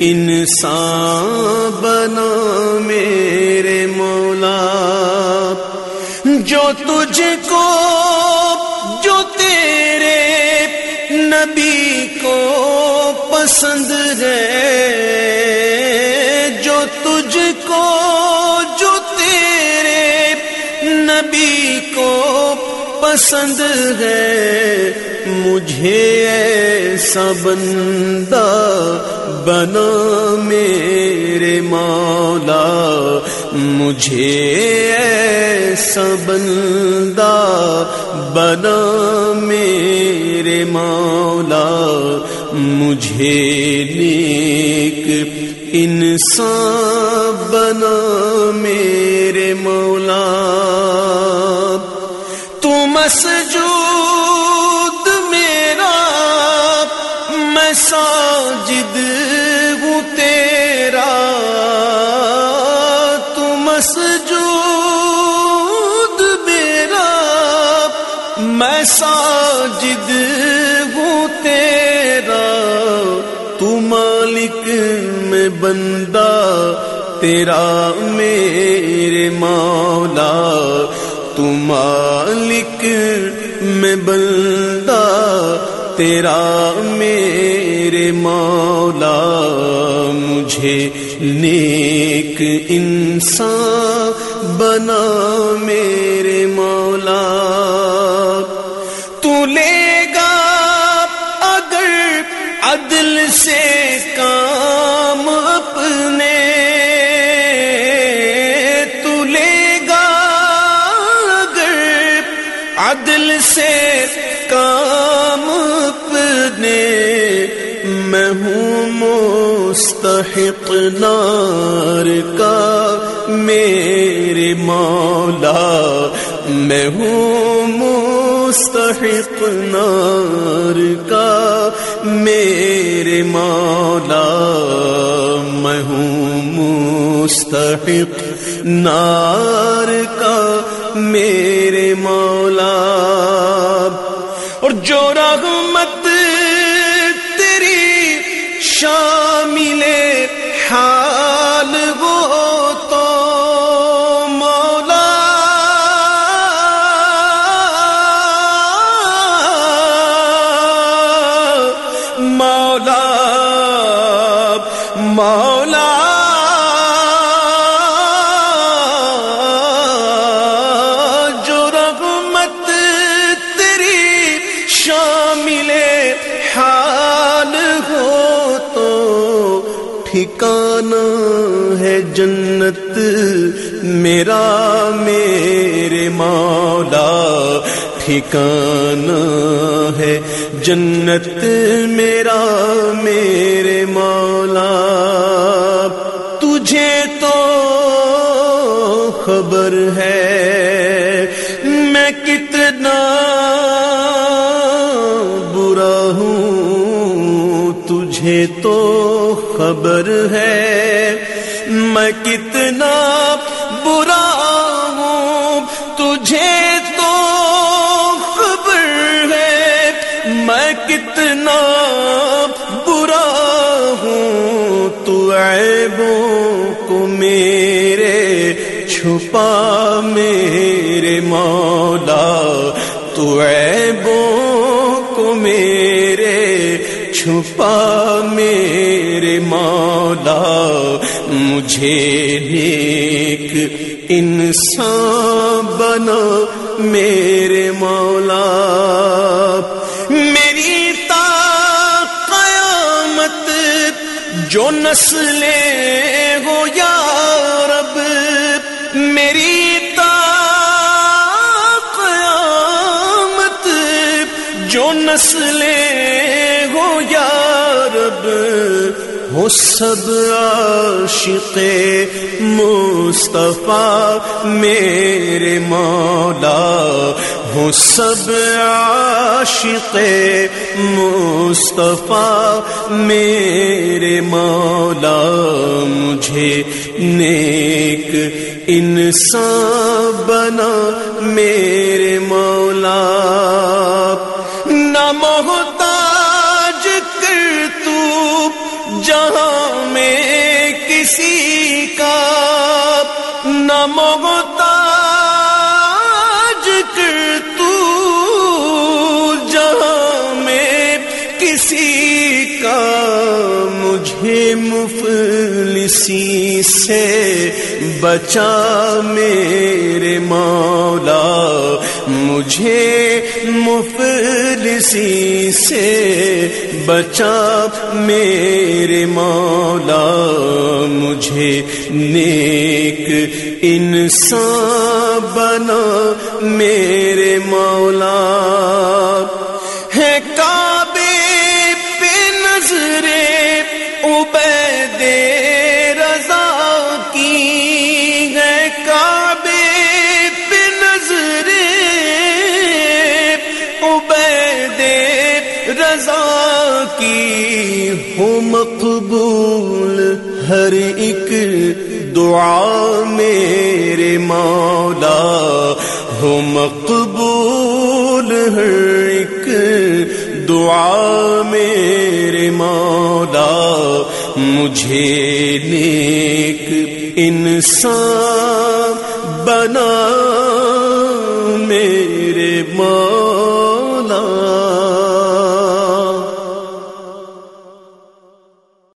انسان بنا میرے مولا، جو تجھ کو، جو تیرے نبی کو پسند ہے، جو تجھ کو، جو تیرے نبی کو پسند ہے مجھے ایسا بندہ بنا میرے مولا مجھے ایسا بندہ بنا میرے مولا مجھے نیک انسان بنا مسجود میرا، میں ساجد ہوں تیرا۔ تو مالک میں بندہ، تیرا میرے مولا۔ تو مالک میں بندہ، تیرا میرے مولا۔ مجھے نیک انسان بنا میرے مولا تو لے گا اگر عدل سے کام اپنے تو لے گا اگر عدل سے کام اپنے میں ہوں مستحق نار کا، میرے مولا، میں ہوں مستحق نار کا، میرے مولا، میں ہوں مستحق نار کا، میرے مولا۔ اور جو ٹھکانا ہے جنت، میرا میرے مولا۔ ٹھکانا ہے جنت، میرا میرے مولا۔ تجھے تو خبر ہے تجھے تو خبر ہے میں کتنا برا ہوں، تجھے تو خبر ہے میں کتنا برا ہوں، تو عیبوں کو میرے، چھپا میرے مولا، تو عیبوں کو میرے چھپا میرے مولا، مجھے نیک انسان بنا میرے مولا۔ میری تا قیامت جو نسلیں ہو یا رب، میری تا قیامت جو نسلیں ہو سب عاشق مصطفیٰ میرے مولا ہو سب عاشق مصطفیٰ میرے مولا، مجھے نیک انسان بنا میرے مولا۔ মগত کسی کا مجھے مفلسی سے بچا میرے مولا، مجھے مفلسی سے بچا میرے مولا، مجھے نیک انسان بنا میرے ہر ایک دعا میرے مولا، ہو مقبول ہر ایک دعا میرے مولا۔ مجھے نیک انسان بنا میرے مولا۔